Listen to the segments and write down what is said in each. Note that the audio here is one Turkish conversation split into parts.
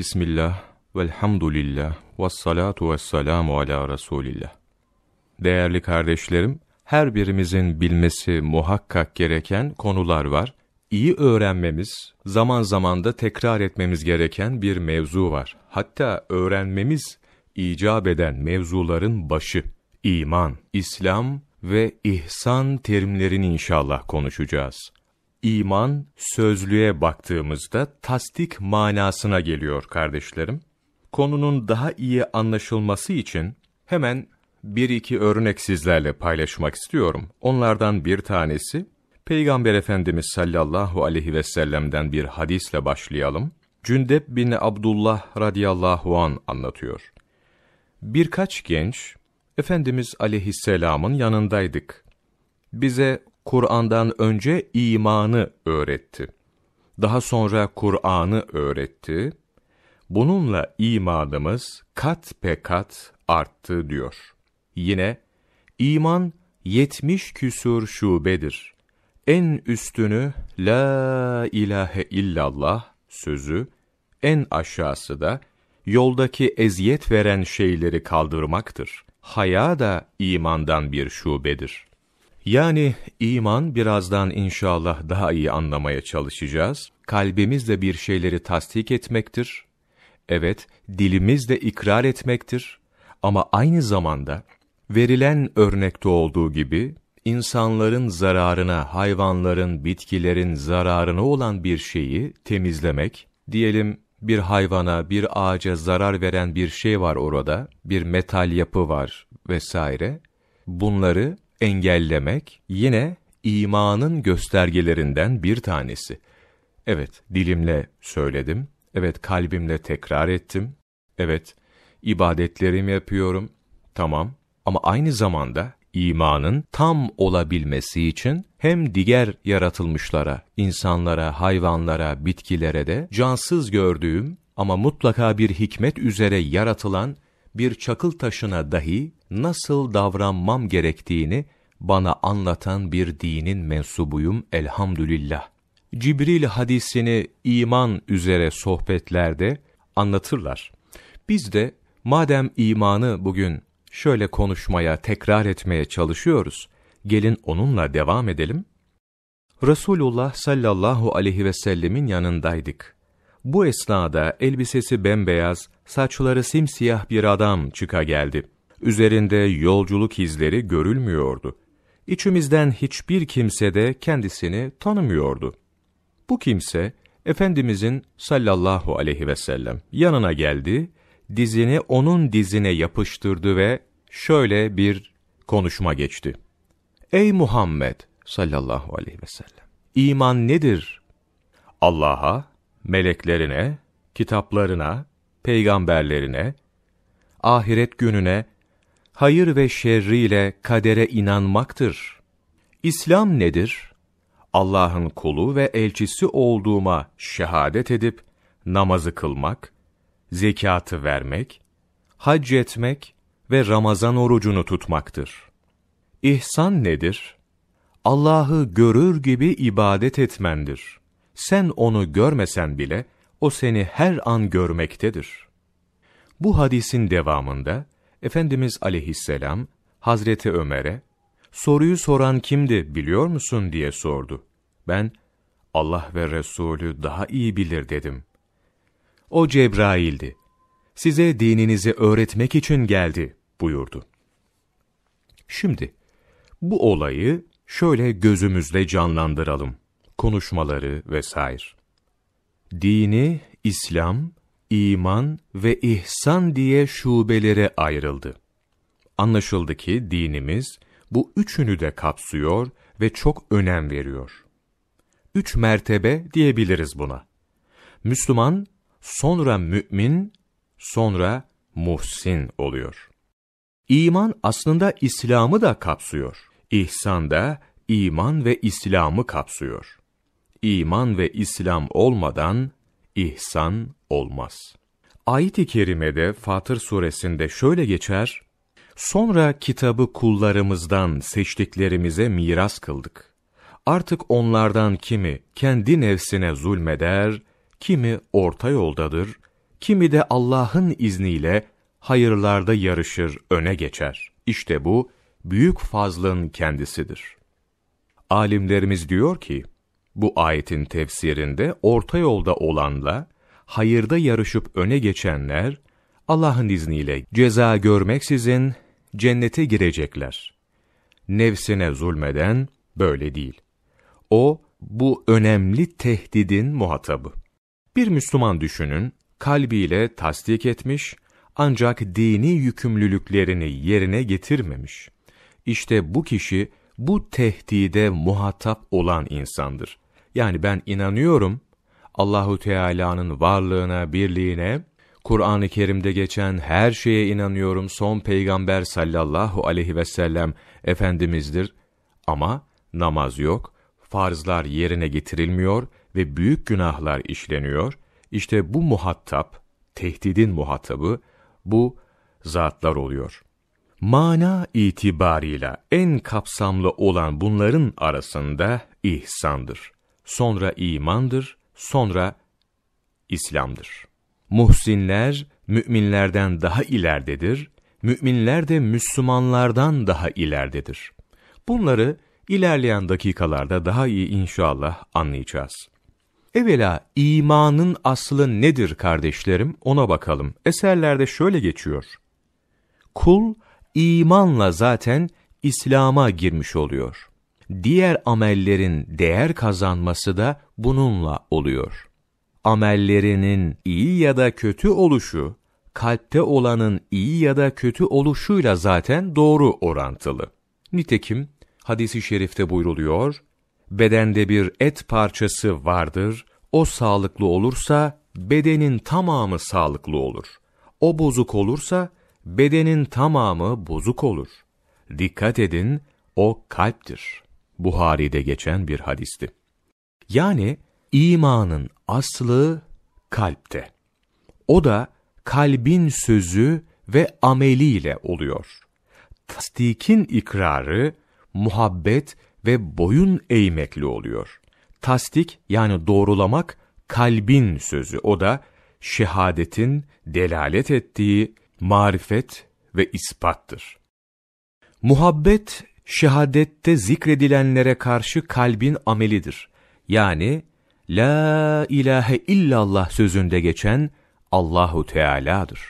Bismillah, velhamdülillah, vessalatu vesselamu ala Resulillah. Değerli kardeşlerim, her birimizin bilmesi muhakkak gereken konular var. İyi öğrenmemiz, zaman zaman da tekrar etmemiz gereken bir mevzu var. Hatta öğrenmemiz icap eden mevzuların başı. İman, İslam ve ihsan terimlerini inşallah konuşacağız. İman, sözlüğe baktığımızda tasdik manasına geliyor kardeşlerim. Konunun daha iyi anlaşılması için hemen bir iki örnek sizlerle paylaşmak istiyorum. Onlardan bir tanesi, Peygamber Efendimiz sallallahu aleyhi ve sellem'den bir hadisle başlayalım. Cündep bin Abdullah radıyallahu an anlatıyor. Birkaç genç, Efendimiz aleyhisselamın yanındaydık. Bize Kur'an'dan önce imanı öğretti. Daha sonra Kur'an'ı öğretti. Bununla imanımız kat pe kat arttı diyor. Yine, iman yetmiş küsur şubedir. En üstünü La ilahe illallah sözü, en aşağısı da yoldaki eziyet veren şeyleri kaldırmaktır. Haya da imandan bir şubedir. Yani iman birazdan inşallah daha iyi anlamaya çalışacağız. Kalbimizle bir şeyleri tasdik etmektir. Evet, dilimizle ikrar etmektir. Ama aynı zamanda verilen örnekte olduğu gibi insanların zararına, hayvanların, bitkilerin zararına olan bir şeyi temizlemek, diyelim bir hayvana, bir ağaca zarar veren bir şey var orada, bir metal yapı var vesaire. Bunları engellemek yine imanın göstergelerinden bir tanesi. Evet, dilimle söyledim. Evet, kalbimle tekrar ettim. Evet, ibadetlerimi yapıyorum. Tamam. Ama aynı zamanda imanın tam olabilmesi için hem diğer yaratılmışlara, insanlara, hayvanlara, bitkilere de cansız gördüğüm ama mutlaka bir hikmet üzere yaratılan bir çakıl taşına dahi nasıl davranmam gerektiğini bana anlatan bir dinin mensubuyum elhamdülillah. Cibril hadisini iman üzere sohbetlerde anlatırlar. Biz de madem imanı bugün şöyle konuşmaya, tekrar etmeye çalışıyoruz, gelin onunla devam edelim. Resulullah sallallahu aleyhi ve sellemin yanındaydık. Bu esnada elbisesi bembeyaz, saçları simsiyah bir adam çıka geldi. Üzerinde yolculuk izleri görülmüyordu. İçimizden hiçbir kimse de kendisini tanımıyordu. Bu kimse, Efendimizin sallallahu aleyhi ve sellem yanına geldi, dizini onun dizine yapıştırdı ve şöyle bir konuşma geçti. Ey Muhammed sallallahu aleyhi ve sellem! İman nedir? Allah'a, meleklerine, kitaplarına, peygamberlerine, ahiret gününe, hayır ve şerriyle kadere inanmaktır. İslam nedir? Allah'ın kulu ve elçisi olduğuma şehadet edip, namazı kılmak, zekatı vermek, hac etmek ve Ramazan orucunu tutmaktır. İhsan nedir? Allah'ı görür gibi ibadet etmendir. Sen onu görmesen bile, o seni her an görmektedir. Bu hadisin devamında, Efendimiz aleyhisselam, Hazreti Ömer'e, soruyu soran kimdi biliyor musun diye sordu. Ben, Allah ve Resulü daha iyi bilir dedim. O Cebrail'di. Size dininizi öğretmek için geldi buyurdu. Şimdi, bu olayı şöyle gözümüzde canlandıralım. Konuşmaları vesaire. Dini, İslam, iman ve ihsan diye şubelere ayrıldı. Anlaşıldı ki dinimiz bu üçünü de kapsıyor ve çok önem veriyor. Üç mertebe diyebiliriz buna. Müslüman, sonra mümin, sonra muhsin oluyor. İman aslında İslam'ı da kapsıyor. İhsan da iman ve İslam'ı kapsıyor. İman ve İslam olmadan ihsan olmaz. Ayet-i kerimede Fatır suresinde şöyle geçer, Sonra kitabı kullarımızdan seçtiklerimize miras kıldık. Artık onlardan kimi kendi nefsine zulmeder, kimi orta yoldadır, kimi de Allah'ın izniyle hayırlarda yarışır, öne geçer. İşte bu, büyük fazlın kendisidir. Alimlerimiz diyor ki, bu ayetin tefsirinde orta yolda olanla, hayırda yarışıp öne geçenler, Allah'ın izniyle ceza görmeksizin cennete girecekler. Nefsine zulmeden böyle değil. O, bu önemli tehdidin muhatabı. Bir Müslüman düşünün, kalbiyle tasdik etmiş, ancak dini yükümlülüklerini yerine getirmemiş. İşte bu kişi, bu tehdide muhatap olan insandır. Yani ben inanıyorum, Allahu Teala'nın varlığına, birliğine, Kur'an-ı Kerim'de geçen her şeye inanıyorum. Son peygamber sallallahu aleyhi ve sellem efendimizdir. Ama namaz yok, farzlar yerine getirilmiyor ve büyük günahlar işleniyor. İşte bu muhatap, tehdidin muhatabı bu zatlar oluyor. Mana itibarıyla en kapsamlı olan bunların arasında ihsandır. Sonra imandır, sonra İslam'dır. Muhsinler, müminlerden daha ileridedir, müminler de Müslümanlardan daha ileridedir. Bunları ilerleyen dakikalarda daha iyi inşallah anlayacağız. Evvela imanın aslı nedir kardeşlerim ona bakalım. Eserlerde şöyle geçiyor. Kul imanla zaten İslam'a girmiş oluyor. Diğer amellerin değer kazanması da bununla oluyor. Amellerinin iyi ya da kötü oluşu, kalpte olanın iyi ya da kötü oluşuyla zaten doğru orantılı. Nitekim hadisi şerifte buyruluyor, bedende bir et parçası vardır, o sağlıklı olursa bedenin tamamı sağlıklı olur. O bozuk olursa bedenin tamamı bozuk olur. Dikkat edin, o kalptir. Buhari'de geçen bir hadisti. Yani imanın aslı kalpte. O da kalbin sözü ve ameliyle oluyor. Tasdikin ikrarı, muhabbet ve boyun eğmekli oluyor. Tasdik yani doğrulamak kalbin sözü. O da şehadetin delalet ettiği marifet ve ispattır. Muhabbet, şehadette zikredilenlere karşı kalbin amelidir. Yani, La ilahe illallah sözünde geçen Allahu Teala'dır.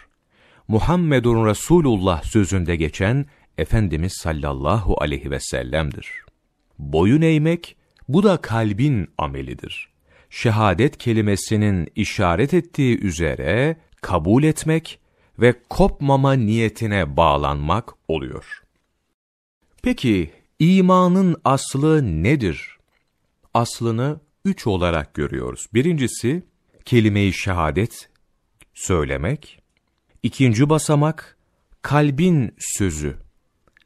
Muhammedun Resulullah sözünde geçen Efendimiz sallallahu aleyhi ve sellem'dir. Boyun eğmek, bu da kalbin amelidir. Şehadet kelimesinin işaret ettiği üzere kabul etmek ve kopmama niyetine bağlanmak oluyor. Peki imanın aslı nedir? Aslını üç olarak görüyoruz. Birincisi kelime-i şehadet söylemek. İkinci basamak kalbin sözü.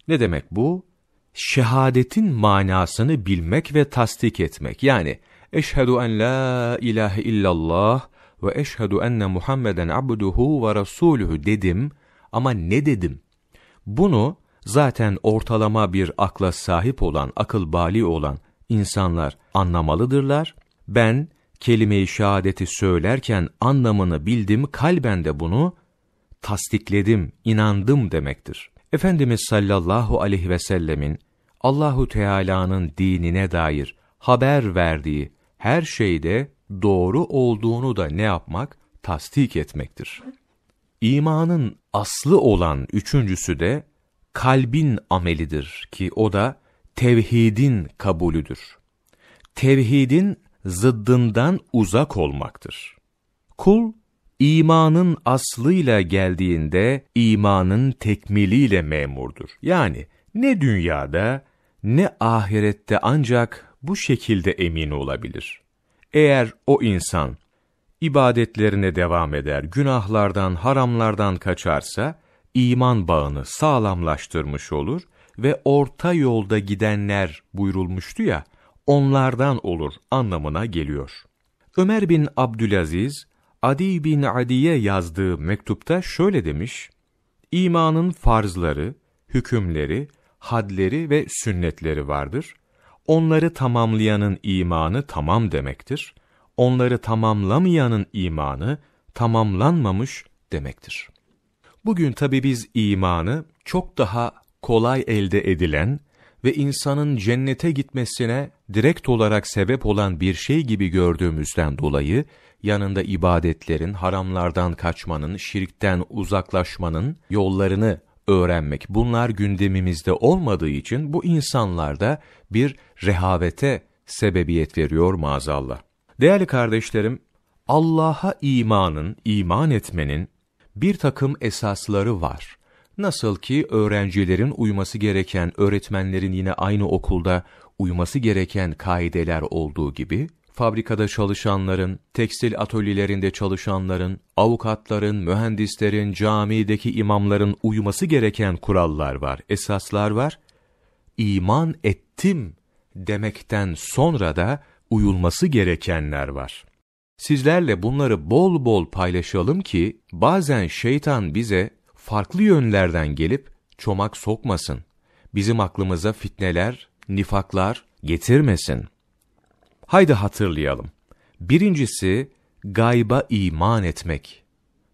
Ne demek bu? Şehadetin manasını bilmek ve tasdik etmek. Yani eşhedü en la ilahe illallah ve eşhedü enne Muhammeden abduhu ve rasuluhu dedim ama ne dedim? Bunu zaten ortalama bir akla sahip olan, akıl bali olan insanlar anlamalıdırlar. Ben kelime-i şehadeti söylerken anlamını bildim, kalben de bunu tasdikledim, inandım demektir. Efendimiz sallallahu aleyhi ve sellemin Allahu Teala'nın dinine dair haber verdiği her şeyde doğru olduğunu da ne yapmak? Tasdik etmektir. İmanın aslı olan üçüncüsü de kalbin amelidir ki o da tevhidin kabulüdür. Tevhidin zıddından uzak olmaktır. Kul, imanın aslıyla geldiğinde imanın tekmiliyle memurdur. Yani ne dünyada ne ahirette ancak bu şekilde emin olabilir. Eğer o insan ibadetlerine devam eder, günahlardan, haramlardan kaçarsa, iman bağını sağlamlaştırmış olur ve orta yolda gidenler buyurulmuştu ya, onlardan olur anlamına geliyor. Ömer bin Abdülaziz, Adi bin Adi'ye yazdığı mektupta şöyle demiş, İmanın farzları, hükümleri, hadleri ve sünnetleri vardır. Onları tamamlayanın imanı tamam demektir. Onları tamamlamayanın imanı tamamlanmamış demektir. Bugün tabi biz imanı çok daha kolay elde edilen ve insanın cennete gitmesine direkt olarak sebep olan bir şey gibi gördüğümüzden dolayı, yanında ibadetlerin, haramlardan kaçmanın, şirkten uzaklaşmanın yollarını öğrenmek, bunlar gündemimizde olmadığı için bu insanlarda bir rehavete sebebiyet veriyor maazallah. Değerli kardeşlerim, Allah'a imanın, iman etmenin bir takım esasları var. Nasıl ki öğrencilerin uyması gereken, öğretmenlerin yine aynı okulda uyması gereken kaideler olduğu gibi, fabrikada çalışanların, tekstil atölyelerinde çalışanların, avukatların, mühendislerin, camideki imamların uyması gereken kurallar var, esaslar var. İman ettim demekten sonra da uyulması gerekenler var. Sizlerle bunları bol bol paylaşalım ki bazen şeytan bize farklı yönlerden gelip çomak sokmasın. Bizim aklımıza fitneler, nifaklar getirmesin. Haydi hatırlayalım. Birincisi gayba iman etmek.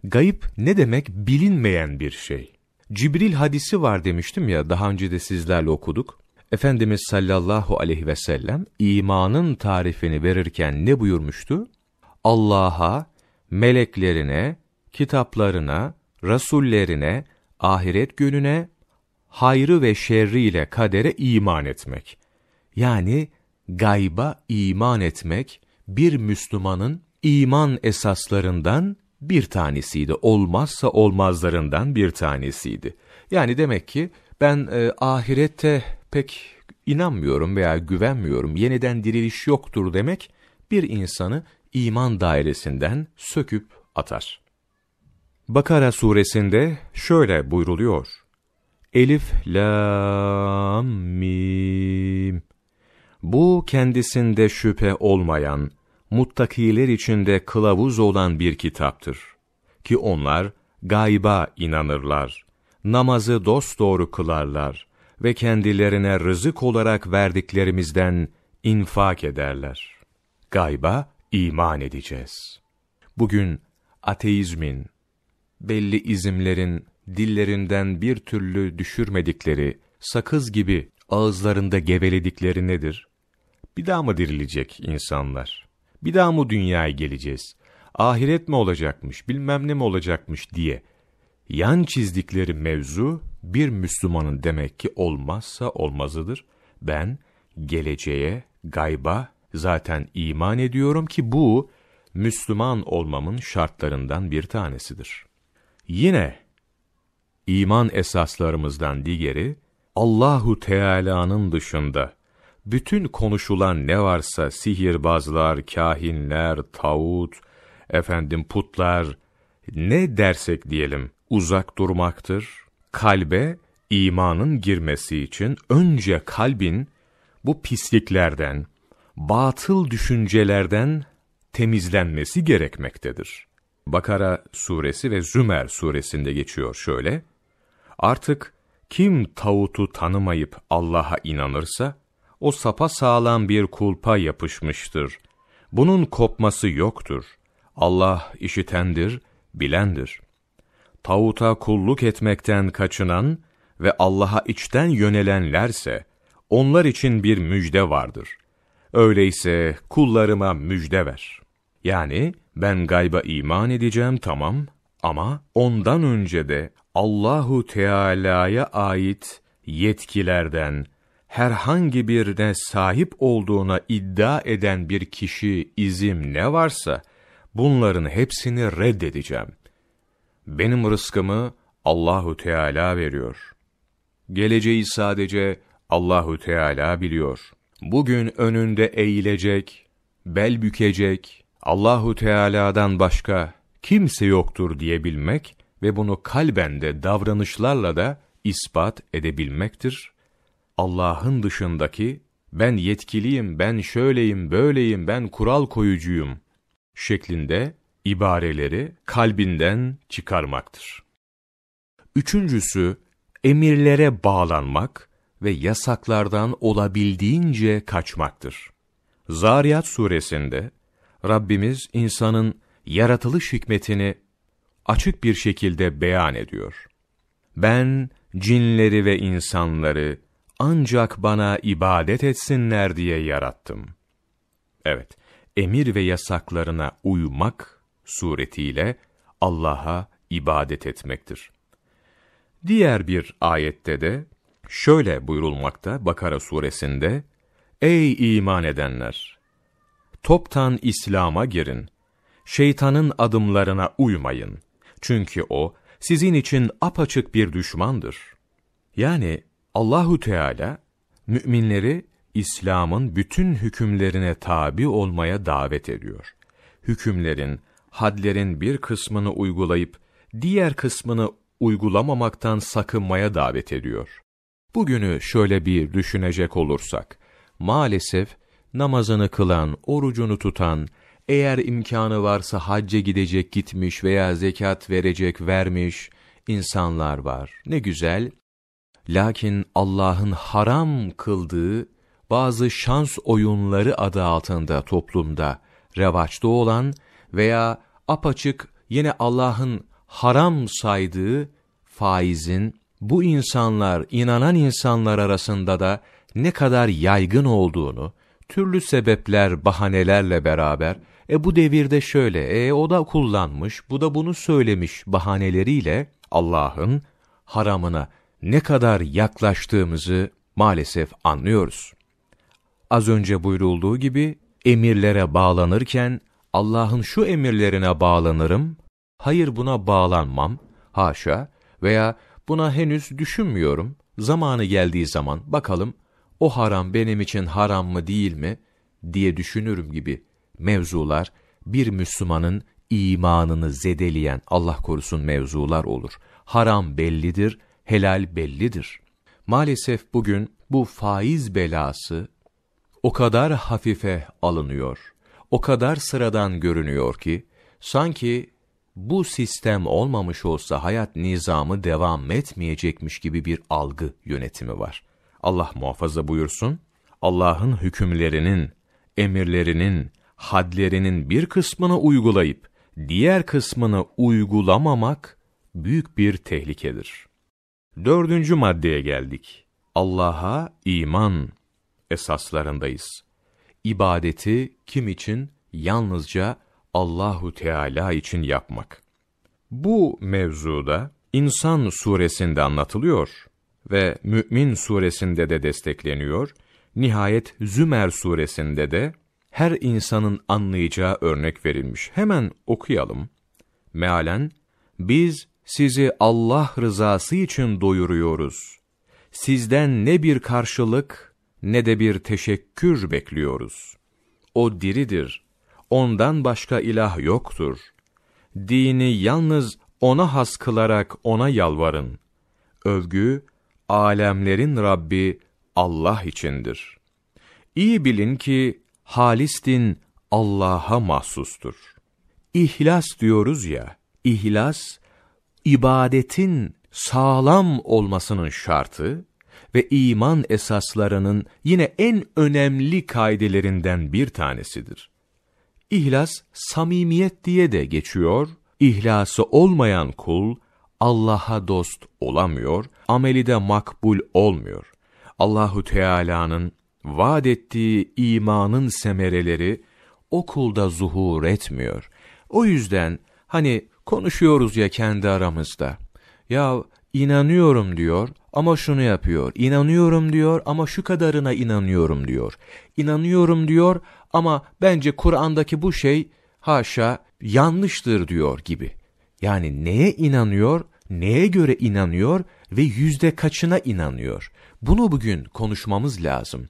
Gayip ne demek? Bilinmeyen bir şey. Cibril hadisi var demiştim ya daha önce de sizlerle okuduk. Efendimiz sallallahu aleyhi ve sellem imanın tarifini verirken ne buyurmuştu? Allah'a, meleklerine, kitaplarına, rasullerine, ahiret gününe, hayrı ve şerriyle kadere iman etmek. Yani gayba iman etmek bir Müslümanın iman esaslarından bir tanesiydi. Olmazsa olmazlarından bir tanesiydi. Yani demek ki ben e, ahirette pek inanmıyorum veya güvenmiyorum, yeniden diriliş yoktur demek bir insanı iman dairesinden söküp atar. Bakara suresinde şöyle buyruluyor. Elif, Lam, Mim. Bu kendisinde şüphe olmayan, muttakiler içinde kılavuz olan bir kitaptır. Ki onlar gayba inanırlar, namazı dosdoğru kılarlar ve kendilerine rızık olarak verdiklerimizden infak ederler. Gayba iman edeceğiz. Bugün ateizmin, belli izimlerin dillerinden bir türlü düşürmedikleri, sakız gibi ağızlarında geveledikleri nedir? Bir daha mı dirilecek insanlar? Bir daha mı dünyaya geleceğiz? Ahiret mi olacakmış, bilmem ne mi olacakmış diye yan çizdikleri mevzu bir Müslümanın demek ki olmazsa olmazıdır. Ben geleceğe, gayba zaten iman ediyorum ki bu Müslüman olmamın şartlarından bir tanesidir. Yine iman esaslarımızdan diğeri Allahu Teala'nın dışında bütün konuşulan ne varsa sihirbazlar, kahinler, tağut, efendim putlar ne dersek diyelim uzak durmaktır. Kalbe imanın girmesi için önce kalbin bu pisliklerden, batıl düşüncelerden temizlenmesi gerekmektedir. Bakara suresi ve Zümer suresinde geçiyor şöyle. Artık kim tağutu tanımayıp Allah'a inanırsa, o sapa sağlam bir kulpa yapışmıştır. Bunun kopması yoktur. Allah işitendir, bilendir. Tağuta kulluk etmekten kaçınan ve Allah'a içten yönelenlerse, onlar için bir müjde vardır. Öyleyse kullarıma müjde ver. Yani ben gayba iman edeceğim tamam ama ondan önce de Allahu Teala'ya ait yetkilerden herhangi birine sahip olduğuna iddia eden bir kişi izim ne varsa bunların hepsini reddedeceğim. Benim rızkımı Allahu Teala veriyor. Geleceği sadece Allahu Teala biliyor. Bugün önünde eğilecek, bel bükecek, Allahu Teala'dan başka kimse yoktur diyebilmek ve bunu kalben de davranışlarla da ispat edebilmektir. Allah'ın dışındaki ben yetkiliyim, ben şöyleyim, böyleyim, ben kural koyucuyum şeklinde ibareleri kalbinden çıkarmaktır. Üçüncüsü, emirlere bağlanmak ve yasaklardan olabildiğince kaçmaktır. Zariyat suresinde Rabbimiz insanın yaratılış hikmetini açık bir şekilde beyan ediyor. Ben cinleri ve insanları ancak bana ibadet etsinler diye yarattım. Evet, emir ve yasaklarına uymak suretiyle Allah'a ibadet etmektir. Diğer bir ayette de şöyle buyurulmakta Bakara suresinde, Ey iman edenler! Toptan İslam'a girin. Şeytanın adımlarına uymayın. Çünkü o, sizin için apaçık bir düşmandır. Yani Allahu Teala müminleri İslam'ın bütün hükümlerine tabi olmaya davet ediyor. Hükümlerin, hadlerin bir kısmını uygulayıp diğer kısmını uygulamamaktan sakınmaya davet ediyor. Bugünü şöyle bir düşünecek olursak, maalesef namazını kılan, orucunu tutan, eğer imkanı varsa hacca gidecek gitmiş veya zekat verecek vermiş insanlar var. Ne güzel. Lakin Allah'ın haram kıldığı bazı şans oyunları adı altında toplumda revaçta olan veya apaçık yine Allah'ın haram saydığı faizin bu insanlar, inanan insanlar arasında da ne kadar yaygın olduğunu, türlü sebepler, bahanelerle beraber, e bu devirde şöyle, e o da kullanmış, bu da bunu söylemiş bahaneleriyle Allah'ın haramına ne kadar yaklaştığımızı maalesef anlıyoruz. Az önce buyurulduğu gibi emirlere bağlanırken Allah'ın şu emirlerine bağlanırım, hayır buna bağlanmam, haşa veya buna henüz düşünmüyorum, zamanı geldiği zaman bakalım o haram benim için haram mı değil mi diye düşünürüm gibi mevzular bir Müslümanın imanını zedeleyen Allah korusun mevzular olur. Haram bellidir, helal bellidir. Maalesef bugün bu faiz belası o kadar hafife alınıyor, o kadar sıradan görünüyor ki, sanki bu sistem olmamış olsa hayat nizamı devam etmeyecekmiş gibi bir algı yönetimi var. Allah muhafaza buyursun, Allah'ın hükümlerinin, emirlerinin, hadlerinin bir kısmını uygulayıp, diğer kısmını uygulamamak büyük bir tehlikedir. Dördüncü maddeye geldik. Allah'a iman esaslarındayız. İbadeti kim için? Yalnızca Allahu Teala için yapmak. Bu mevzuda İnsan suresinde anlatılıyor ve Mü'min suresinde de destekleniyor. Nihayet Zümer suresinde de her insanın anlayacağı örnek verilmiş. Hemen okuyalım. Mealen, biz sizi Allah rızası için doyuruyoruz. Sizden ne bir karşılık ne de bir teşekkür bekliyoruz. O diridir. Ondan başka ilah yoktur. Dini yalnız ona has kılarak ona yalvarın. Övgü, alemlerin Rabbi Allah içindir. İyi bilin ki, halistin Allah'a mahsustur. İhlas diyoruz ya, ihlas, ibadetin sağlam olmasının şartı ve iman esaslarının yine en önemli kaidelerinden bir tanesidir. İhlas, samimiyet diye de geçiyor, İhlası olmayan kul, Allah'a dost olamıyor, ameli de makbul olmuyor. Allahu Teala'nın vaad ettiği imanın semereleri o kulda zuhur etmiyor. O yüzden hani konuşuyoruz ya kendi aramızda. Ya inanıyorum diyor ama şunu yapıyor. İnanıyorum diyor ama şu kadarına inanıyorum diyor. İnanıyorum diyor ama bence Kur'an'daki bu şey haşa yanlıştır diyor gibi. Yani neye inanıyor, neye göre inanıyor ve yüzde kaçına inanıyor? Bunu bugün konuşmamız lazım.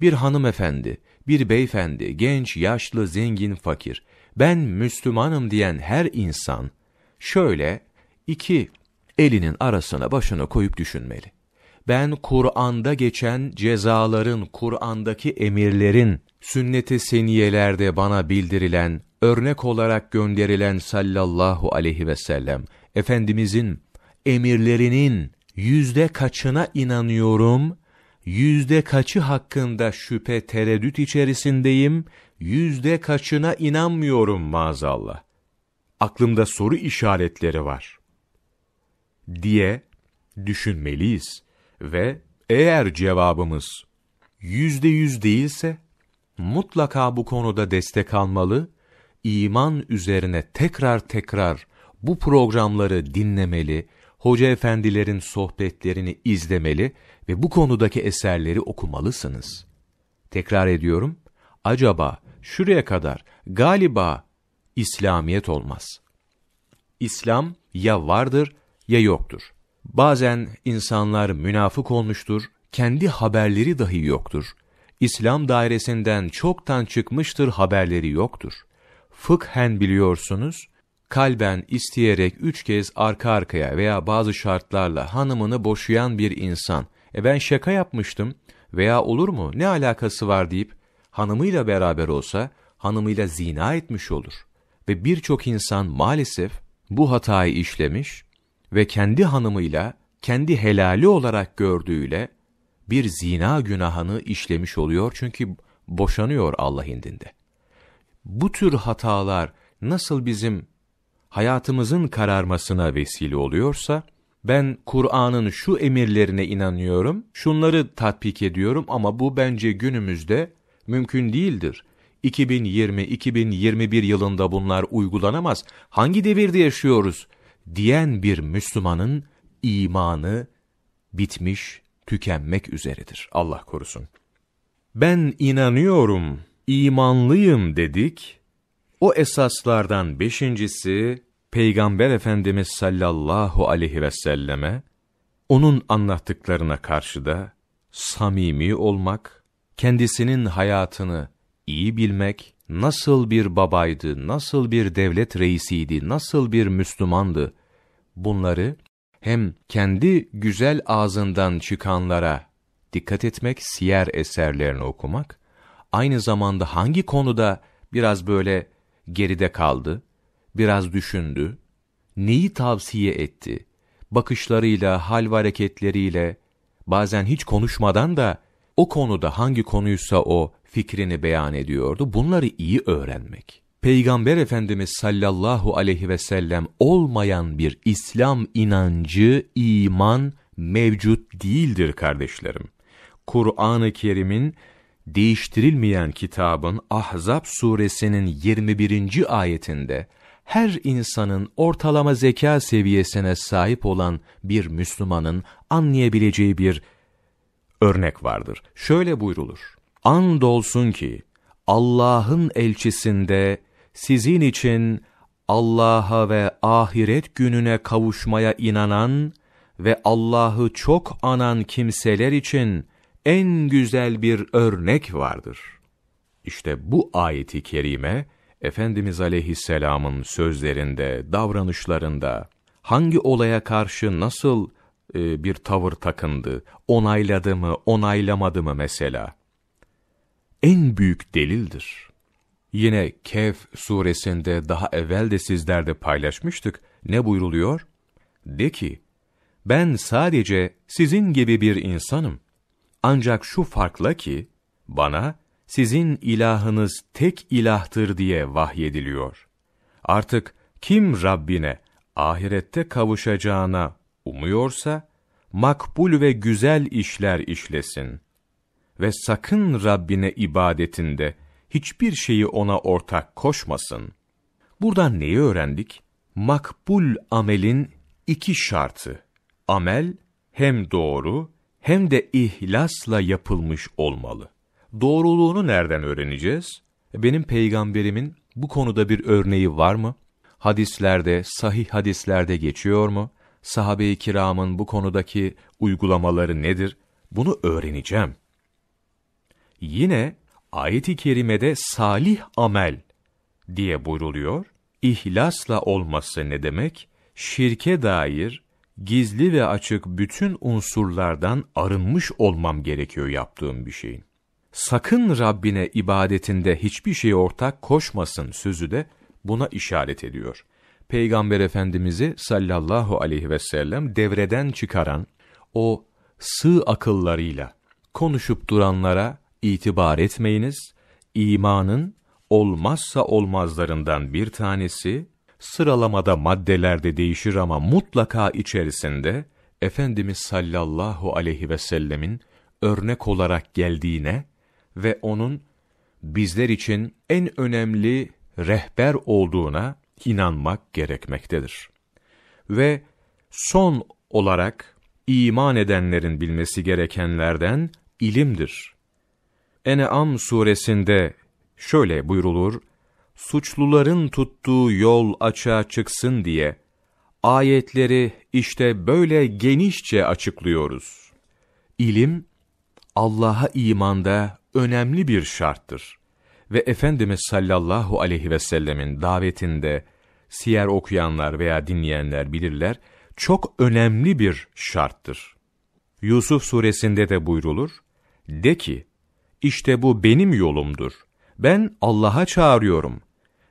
Bir hanımefendi, bir beyefendi, genç, yaşlı, zengin, fakir, ben Müslümanım diyen her insan, şöyle iki elinin arasına başını koyup düşünmeli. Ben Kur'an'da geçen cezaların, Kur'an'daki emirlerin, sünnet-i seniyelerde bana bildirilen örnek olarak gönderilen sallallahu aleyhi ve sellem, Efendimizin emirlerinin yüzde kaçına inanıyorum, yüzde kaçı hakkında şüphe tereddüt içerisindeyim, yüzde kaçına inanmıyorum maazallah. aklımda soru işaretleri var diye düşünmeliyiz ve eğer cevabımız yüzde yüz değilse mutlaka bu konuda destek almalı, iman üzerine tekrar tekrar bu programları dinlemeli, hoca efendilerin sohbetlerini izlemeli ve bu konudaki eserleri okumalısınız. Tekrar ediyorum, acaba şuraya kadar galiba İslamiyet olmaz. İslam ya vardır ya yoktur. Bazen insanlar münafık olmuştur, kendi haberleri dahi yoktur. İslam dairesinden çoktan çıkmıştır, haberleri yoktur. Fıkhen biliyorsunuz, kalben isteyerek üç kez arka arkaya veya bazı şartlarla hanımını boşayan bir insan, e ben şaka yapmıştım veya olur mu ne alakası var deyip hanımıyla beraber olsa hanımıyla zina etmiş olur. Ve birçok insan maalesef bu hatayı işlemiş ve kendi hanımıyla, kendi helali olarak gördüğüyle bir zina günahını işlemiş oluyor çünkü boşanıyor Allah indinde. Bu tür hatalar nasıl bizim hayatımızın kararmasına vesile oluyorsa, ben Kur'an'ın şu emirlerine inanıyorum, şunları tatbik ediyorum ama bu bence günümüzde mümkün değildir. 2020-2021 yılında bunlar uygulanamaz. Hangi devirde yaşıyoruz? Diyen bir Müslümanın imanı bitmiş, tükenmek üzeredir. Allah korusun. Ben inanıyorum, imanlıyım dedik. O esaslardan beşincisi, Peygamber Efendimiz sallallahu aleyhi ve selleme, onun anlattıklarına karşı da samimi olmak, kendisinin hayatını iyi bilmek, nasıl bir babaydı, nasıl bir devlet reisiydi, nasıl bir Müslümandı, bunları hem kendi güzel ağzından çıkanlara dikkat etmek, siyer eserlerini okumak, aynı zamanda hangi konuda biraz böyle geride kaldı, biraz düşündü, neyi tavsiye etti, bakışlarıyla, hal ve hareketleriyle, bazen hiç konuşmadan da o konuda hangi konuysa o fikrini beyan ediyordu. Bunları iyi öğrenmek. Peygamber Efendimiz sallallahu aleyhi ve sellem olmayan bir İslam inancı, iman mevcut değildir kardeşlerim. Kur'an-ı Kerim'in değiştirilmeyen kitabın Ahzab suresinin 21. ayetinde her insanın ortalama zeka seviyesine sahip olan bir Müslümanın anlayabileceği bir örnek vardır. Şöyle buyrulur. Andolsun ki Allah'ın elçisinde sizin için Allah'a ve ahiret gününe kavuşmaya inanan ve Allah'ı çok anan kimseler için en güzel bir örnek vardır. İşte bu ayeti kerime, Efendimiz Aleyhisselam'ın sözlerinde, davranışlarında, hangi olaya karşı nasıl e, bir tavır takındı, onayladı mı, onaylamadı mı mesela? En büyük delildir. Yine Kehf suresinde daha evvel de sizlerde paylaşmıştık. Ne buyruluyor? De ki, ben sadece sizin gibi bir insanım. Ancak şu farkla ki, bana sizin ilahınız tek ilahtır diye vahyediliyor. Artık kim Rabbine ahirette kavuşacağına umuyorsa, makbul ve güzel işler işlesin. Ve sakın Rabbine ibadetinde hiçbir şeyi ona ortak koşmasın. Buradan neyi öğrendik? Makbul amelin iki şartı. Amel hem doğru hem de ihlasla yapılmış olmalı. Doğruluğunu nereden öğreneceğiz? Benim peygamberimin bu konuda bir örneği var mı? Hadislerde, sahih hadislerde geçiyor mu? Sahabe-i kiramın bu konudaki uygulamaları nedir? Bunu öğreneceğim. Yine ayet-i kerimede salih amel diye buyruluyor. İhlasla olması ne demek? Şirke dair gizli ve açık bütün unsurlardan arınmış olmam gerekiyor yaptığım bir şeyin. Sakın Rabbine ibadetinde hiçbir şey ortak koşmasın sözü de buna işaret ediyor. Peygamber Efendimiz'i sallallahu aleyhi ve sellem devreden çıkaran o sığ akıllarıyla konuşup duranlara itibar etmeyiniz, imanın olmazsa olmazlarından bir tanesi, Sıralamada maddelerde değişir ama mutlaka içerisinde Efendimiz sallallahu aleyhi ve sellemin örnek olarak geldiğine ve onun bizler için en önemli rehber olduğuna inanmak gerekmektedir. Ve son olarak iman edenlerin bilmesi gerekenlerden ilimdir. En'am suresinde şöyle buyrulur, suçluların tuttuğu yol açığa çıksın diye, ayetleri işte böyle genişçe açıklıyoruz. İlim, Allah'a imanda önemli bir şarttır. Ve Efendimiz sallallahu aleyhi ve sellemin davetinde, siyer okuyanlar veya dinleyenler bilirler, çok önemli bir şarttır. Yusuf suresinde de buyrulur, de ki, işte bu benim yolumdur. Ben Allah'a çağırıyorum.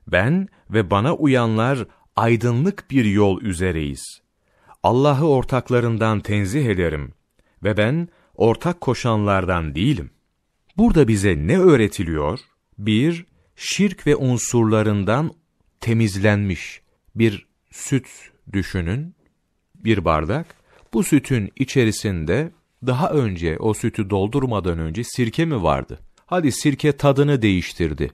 Ben ve bana uyanlar aydınlık bir yol üzereyiz. Allah'ı ortaklarından tenzih ederim ve ben ortak koşanlardan değilim. Burada bize ne öğretiliyor? Bir, şirk ve unsurlarından temizlenmiş bir süt düşünün, bir bardak. Bu sütün içerisinde daha önce o sütü doldurmadan önce sirke mi vardı? Hadi sirke tadını değiştirdi.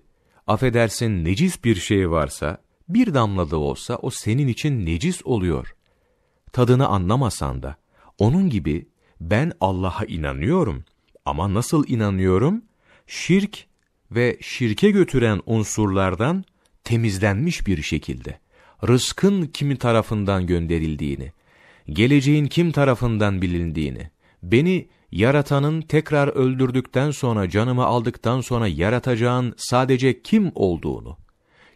Affedersin necis bir şey varsa, bir damla da olsa o senin için necis oluyor. Tadını anlamasan da, onun gibi ben Allah'a inanıyorum ama nasıl inanıyorum? Şirk ve şirke götüren unsurlardan temizlenmiş bir şekilde. Rızkın kimi tarafından gönderildiğini, geleceğin kim tarafından bilindiğini, beni yaratanın tekrar öldürdükten sonra canımı aldıktan sonra yaratacağın sadece kim olduğunu,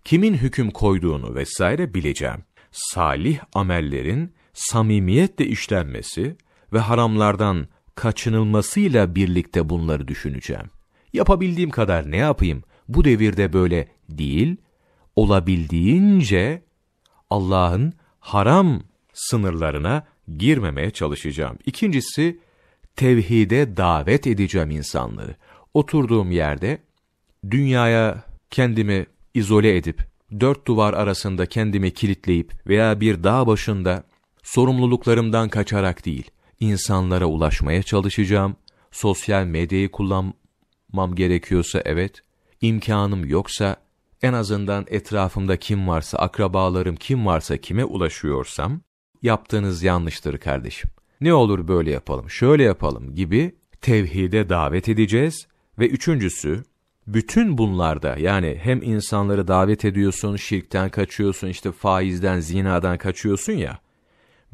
kimin hüküm koyduğunu vesaire bileceğim. Salih amellerin samimiyetle işlenmesi ve haramlardan kaçınılmasıyla birlikte bunları düşüneceğim. Yapabildiğim kadar ne yapayım? Bu devirde böyle değil, olabildiğince Allah'ın haram sınırlarına girmemeye çalışacağım. İkincisi, tevhide davet edeceğim insanları. Oturduğum yerde dünyaya kendimi izole edip, dört duvar arasında kendimi kilitleyip veya bir dağ başında sorumluluklarımdan kaçarak değil, insanlara ulaşmaya çalışacağım. Sosyal medyayı kullanmam gerekiyorsa evet, imkanım yoksa en azından etrafımda kim varsa, akrabalarım kim varsa kime ulaşıyorsam, yaptığınız yanlıştır kardeşim. Ne olur böyle yapalım, şöyle yapalım gibi tevhide davet edeceğiz ve üçüncüsü, bütün bunlarda yani hem insanları davet ediyorsun, şirkten kaçıyorsun, işte faizden, zinadan kaçıyorsun ya,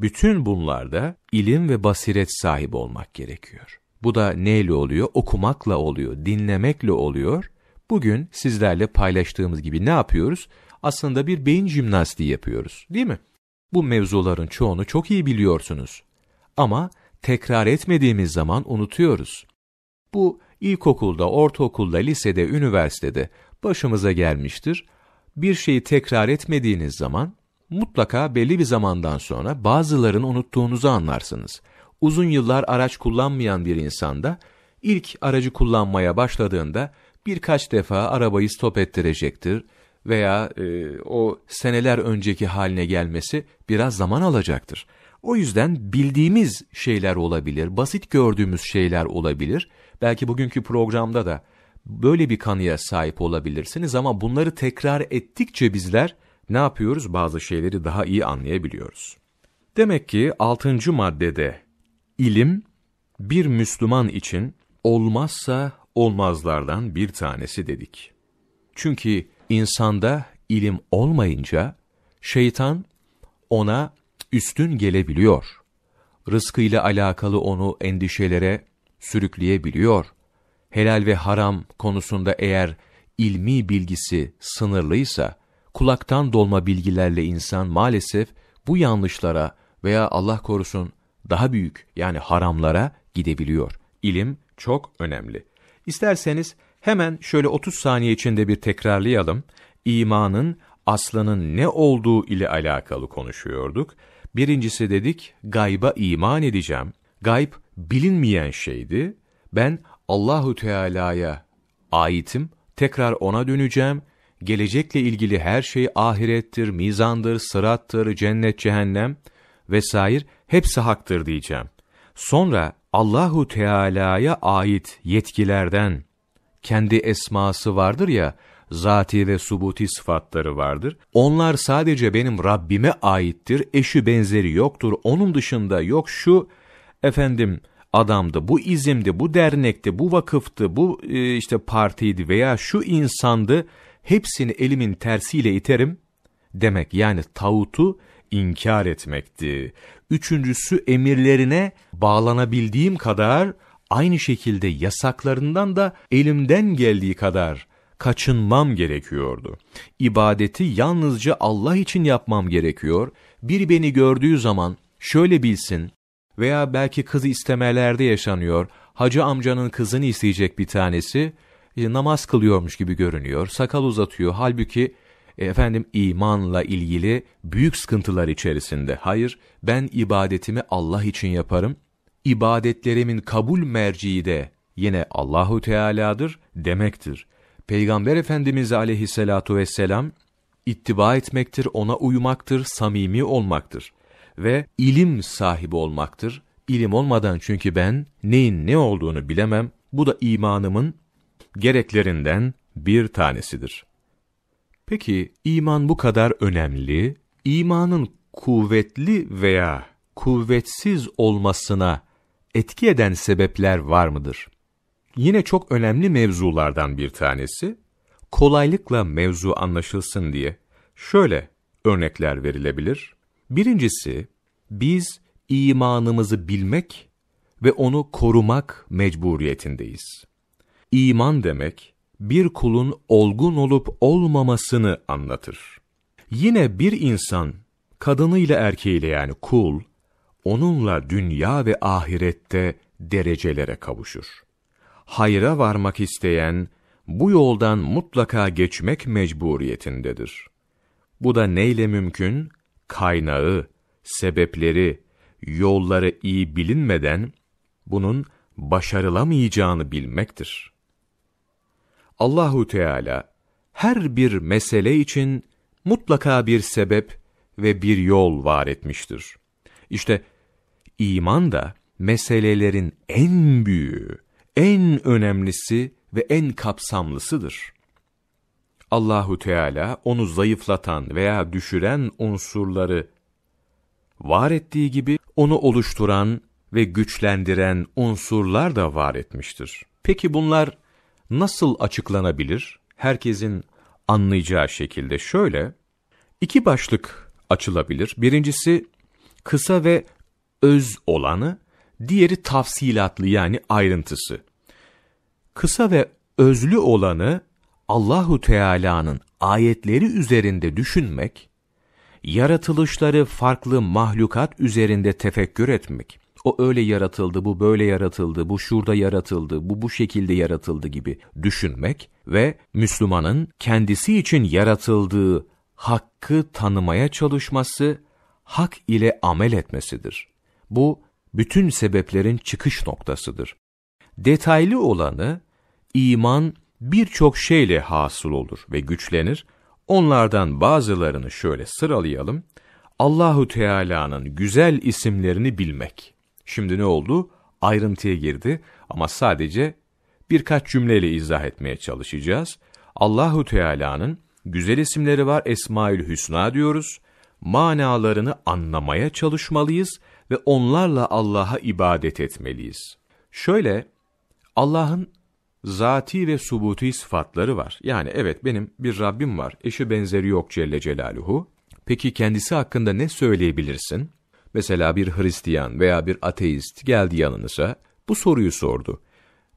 bütün bunlarda ilim ve basiret sahibi olmak gerekiyor. Bu da neyle oluyor? Okumakla oluyor, dinlemekle oluyor. Bugün sizlerle paylaştığımız gibi ne yapıyoruz? Aslında bir beyin jimnastiği yapıyoruz, değil mi? Bu mevzuların çoğunu çok iyi biliyorsunuz. Ama tekrar etmediğimiz zaman unutuyoruz. Bu ilkokulda, ortaokulda, lisede, üniversitede başımıza gelmiştir. Bir şeyi tekrar etmediğiniz zaman mutlaka belli bir zamandan sonra bazılarını unuttuğunuzu anlarsınız. Uzun yıllar araç kullanmayan bir insanda ilk aracı kullanmaya başladığında birkaç defa arabayı stop ettirecektir veya e, o seneler önceki haline gelmesi biraz zaman alacaktır. O yüzden bildiğimiz şeyler olabilir, basit gördüğümüz şeyler olabilir. Belki bugünkü programda da böyle bir kanıya sahip olabilirsiniz ama bunları tekrar ettikçe bizler ne yapıyoruz? Bazı şeyleri daha iyi anlayabiliyoruz. Demek ki altıncı maddede ilim bir Müslüman için olmazsa olmazlardan bir tanesi dedik. Çünkü insanda ilim olmayınca şeytan ona üstün gelebiliyor. Rızkıyla alakalı onu endişelere sürükleyebiliyor. Helal ve haram konusunda eğer ilmi bilgisi sınırlıysa, kulaktan dolma bilgilerle insan maalesef bu yanlışlara veya Allah korusun daha büyük yani haramlara gidebiliyor. İlim çok önemli. İsterseniz hemen şöyle 30 saniye içinde bir tekrarlayalım. İmanın aslının ne olduğu ile alakalı konuşuyorduk. Birincisi dedik, gayba iman edeceğim. Gayb bilinmeyen şeydi. Ben Allahu Teala'ya aitim, tekrar ona döneceğim gelecekle ilgili her şey ahirettir, mizandır, sırattır, cennet, cehennem vesaire hepsi haktır diyeceğim. Sonra Allahu Teala'ya ait yetkilerden kendi esması vardır ya, zati ve subuti sıfatları vardır. Onlar sadece benim Rabbime aittir, eşi benzeri yoktur. Onun dışında yok şu efendim adamdı, bu izimdi, bu dernekti, bu vakıftı, bu e, işte partiydi veya şu insandı. Hepsini elimin tersiyle iterim demek. Yani tağutu inkar etmekti. Üçüncüsü emirlerine bağlanabildiğim kadar aynı şekilde yasaklarından da elimden geldiği kadar kaçınmam gerekiyordu. İbadeti yalnızca Allah için yapmam gerekiyor. Bir beni gördüğü zaman şöyle bilsin veya belki kızı istemelerde yaşanıyor. Hacı amcanın kızını isteyecek bir tanesi e, namaz kılıyormuş gibi görünüyor. Sakal uzatıyor. Halbuki e, efendim imanla ilgili büyük sıkıntılar içerisinde. Hayır, ben ibadetimi Allah için yaparım. İbadetlerimin kabul merciği de yine Allahu Teala'dır demektir. Peygamber Efendimiz aleyhissalatu vesselam ittiba etmektir, ona uymaktır, samimi olmaktır ve ilim sahibi olmaktır. İlim olmadan çünkü ben neyin ne olduğunu bilemem. Bu da imanımın gereklerinden bir tanesidir. Peki iman bu kadar önemli, imanın kuvvetli veya kuvvetsiz olmasına etki eden sebepler var mıdır? Yine çok önemli mevzulardan bir tanesi, kolaylıkla mevzu anlaşılsın diye şöyle örnekler verilebilir. Birincisi, biz imanımızı bilmek ve onu korumak mecburiyetindeyiz. İman demek, bir kulun olgun olup olmamasını anlatır. Yine bir insan, kadınıyla erkeğiyle yani kul, onunla dünya ve ahirette derecelere kavuşur. Hayra varmak isteyen, bu yoldan mutlaka geçmek mecburiyetindedir. Bu da neyle mümkün? Kaynağı, sebepleri, yolları iyi bilinmeden, bunun başarılamayacağını bilmektir. Allahu Teala her bir mesele için mutlaka bir sebep ve bir yol var etmiştir. İşte iman da meselelerin en büyüğü, en önemlisi ve en kapsamlısıdır. Allahu Teala onu zayıflatan veya düşüren unsurları var ettiği gibi onu oluşturan ve güçlendiren unsurlar da var etmiştir. Peki bunlar nasıl açıklanabilir? Herkesin anlayacağı şekilde şöyle, iki başlık açılabilir. Birincisi kısa ve öz olanı, diğeri tafsilatlı yani ayrıntısı. Kısa ve özlü olanı Allahu Teala'nın ayetleri üzerinde düşünmek, yaratılışları farklı mahlukat üzerinde tefekkür etmek, o öyle yaratıldı, bu böyle yaratıldı, bu şurada yaratıldı, bu bu şekilde yaratıldı gibi düşünmek ve Müslümanın kendisi için yaratıldığı hakkı tanımaya çalışması, hak ile amel etmesidir. Bu, bütün sebeplerin çıkış noktasıdır. Detaylı olanı, iman birçok şeyle hasıl olur ve güçlenir. Onlardan bazılarını şöyle sıralayalım. Allahu Teala'nın güzel isimlerini bilmek. Şimdi ne oldu? Ayrıntıya girdi ama sadece birkaç cümleyle izah etmeye çalışacağız. Allahu Teala'nın güzel isimleri var, Esmaül Hüsna diyoruz. Manalarını anlamaya çalışmalıyız ve onlarla Allah'a ibadet etmeliyiz. Şöyle, Allah'ın zati ve subuti sıfatları var. Yani evet benim bir Rabbim var, eşi benzeri yok Celle Celaluhu. Peki kendisi hakkında ne söyleyebilirsin? Mesela bir Hristiyan veya bir ateist geldi yanınıza, bu soruyu sordu.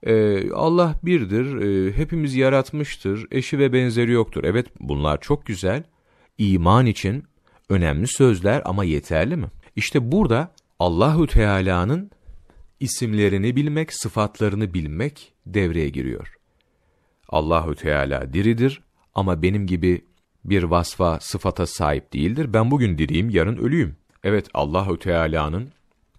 Ee, Allah birdir, e, hepimiz yaratmıştır, eşi ve benzeri yoktur. Evet bunlar çok güzel, iman için önemli sözler ama yeterli mi? İşte burada Allahu Teala'nın isimlerini bilmek, sıfatlarını bilmek devreye giriyor. Allahu Teala diridir ama benim gibi bir vasfa, sıfata sahip değildir. Ben bugün diriyim, yarın ölüyüm. Evet Allahu Teala'nın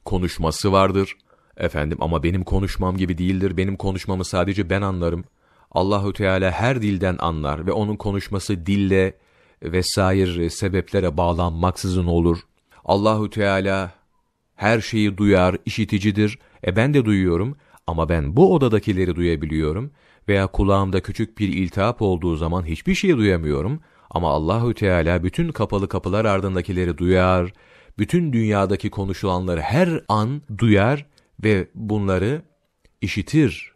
konuşması vardır. Efendim ama benim konuşmam gibi değildir. Benim konuşmamı sadece ben anlarım. Allahu Teala her dilden anlar ve onun konuşması dille vesaire sebeplere bağlanmaksızın olur. Allahu Teala her şeyi duyar, işiticidir. E ben de duyuyorum ama ben bu odadakileri duyabiliyorum veya kulağımda küçük bir iltihap olduğu zaman hiçbir şey duyamıyorum ama Allahü Teala bütün kapalı kapılar ardındakileri duyar, bütün dünyadaki konuşulanları her an duyar ve bunları işitir.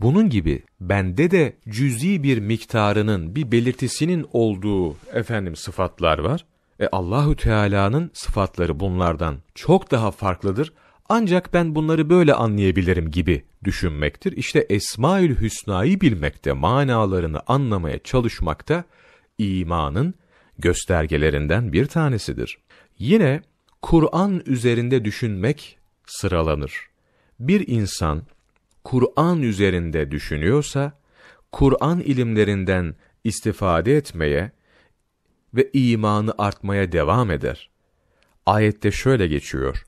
Bunun gibi bende de cüzi bir miktarının, bir belirtisinin olduğu efendim sıfatlar var. E Allahü Teala'nın sıfatları bunlardan çok daha farklıdır. Ancak ben bunları böyle anlayabilirim gibi düşünmektir. İşte Esmaül Hüsna'yı bilmekte, manalarını anlamaya çalışmakta imanın göstergelerinden bir tanesidir. Yine Kur'an üzerinde düşünmek sıralanır. Bir insan Kur'an üzerinde düşünüyorsa, Kur'an ilimlerinden istifade etmeye ve imanı artmaya devam eder. Ayette şöyle geçiyor.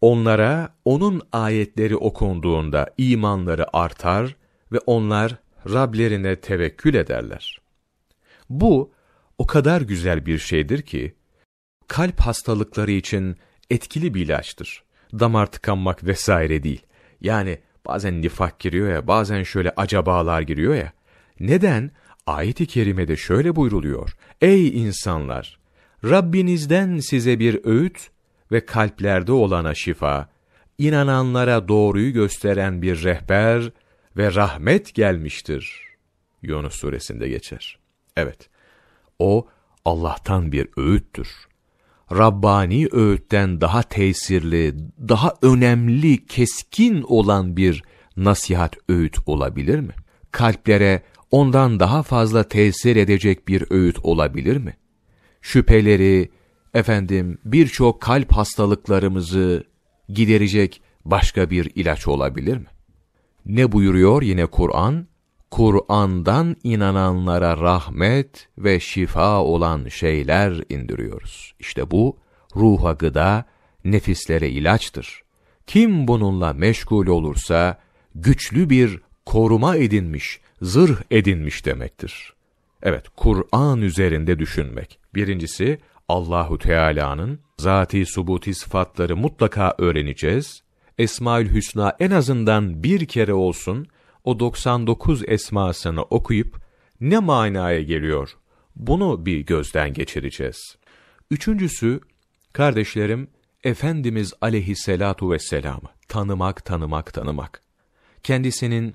Onlara onun ayetleri okunduğunda imanları artar ve onlar Rablerine tevekkül ederler. Bu o kadar güzel bir şeydir ki, kalp hastalıkları için etkili bir ilaçtır. Damar tıkanmak vesaire değil. Yani bazen nifak giriyor ya, bazen şöyle acabalar giriyor ya. Neden? Ayet-i kerimede şöyle buyruluyor. Ey insanlar! Rabbinizden size bir öğüt ve kalplerde olana şifa, inananlara doğruyu gösteren bir rehber ve rahmet gelmiştir. Yunus suresinde geçer. Evet, o Allah'tan bir öğüttür. Rabbani öğütten daha tesirli, daha önemli, keskin olan bir nasihat öğüt olabilir mi? Kalplere ondan daha fazla tesir edecek bir öğüt olabilir mi? Şüpheleri, efendim birçok kalp hastalıklarımızı giderecek başka bir ilaç olabilir mi? Ne buyuruyor yine Kur'an? Kur'an'dan inananlara rahmet ve şifa olan şeyler indiriyoruz. İşte bu ruha gıda, nefislere ilaçtır. Kim bununla meşgul olursa güçlü bir koruma edinmiş, zırh edinmiş demektir. Evet, Kur'an üzerinde düşünmek. Birincisi Allahu Teala'nın zati subuti sıfatları mutlaka öğreneceğiz. Esmaül Hüsna en azından bir kere olsun o 99 esmasını okuyup ne manaya geliyor? Bunu bir gözden geçireceğiz. Üçüncüsü, kardeşlerim, Efendimiz aleyhisselatu vesselam'ı tanımak, tanımak, tanımak. Kendisinin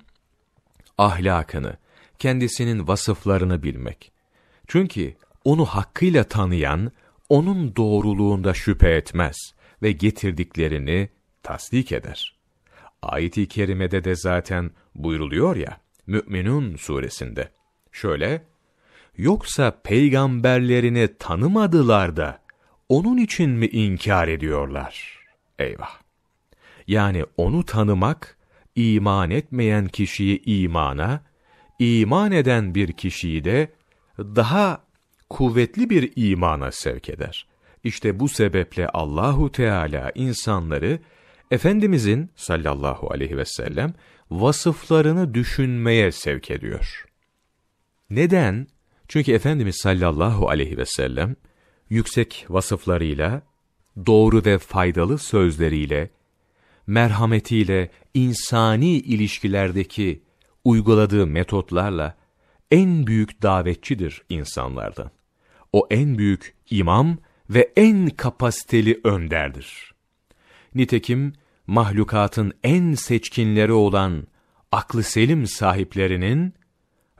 ahlakını, kendisinin vasıflarını bilmek. Çünkü onu hakkıyla tanıyan, onun doğruluğunda şüphe etmez ve getirdiklerini tasdik eder. Ayet-i kerimede de zaten buyruluyor ya, Mü'minun suresinde. Şöyle, yoksa peygamberlerini tanımadılar da, onun için mi inkar ediyorlar? Eyvah! Yani onu tanımak, iman etmeyen kişiyi imana, iman eden bir kişiyi de daha kuvvetli bir imana sevk eder. İşte bu sebeple Allahu Teala insanları Efendimizin sallallahu aleyhi ve sellem vasıflarını düşünmeye sevk ediyor. Neden? Çünkü Efendimiz sallallahu aleyhi ve sellem yüksek vasıflarıyla, doğru ve faydalı sözleriyle, merhametiyle, insani ilişkilerdeki uyguladığı metotlarla en büyük davetçidir insanlardan. O en büyük imam ve en kapasiteli önderdir. Nitekim mahlukatın en seçkinleri olan aklı selim sahiplerinin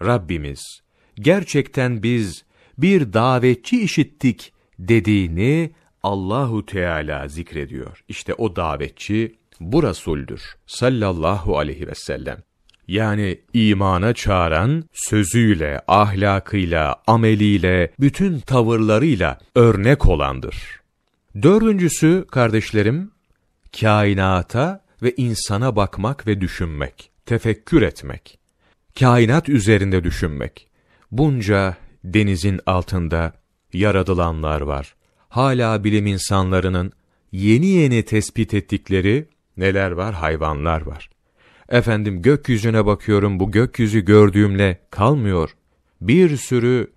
Rabbimiz gerçekten biz bir davetçi işittik dediğini Allahu Teala zikrediyor. İşte o davetçi bu Resul'dür sallallahu aleyhi ve sellem. Yani imana çağıran sözüyle, ahlakıyla, ameliyle, bütün tavırlarıyla örnek olandır. Dördüncüsü kardeşlerim, kainata ve insana bakmak ve düşünmek, tefekkür etmek, kainat üzerinde düşünmek. Bunca denizin altında yaradılanlar var. Hala bilim insanlarının yeni yeni tespit ettikleri neler var? Hayvanlar var. Efendim gökyüzüne bakıyorum, bu gökyüzü gördüğümle kalmıyor. Bir sürü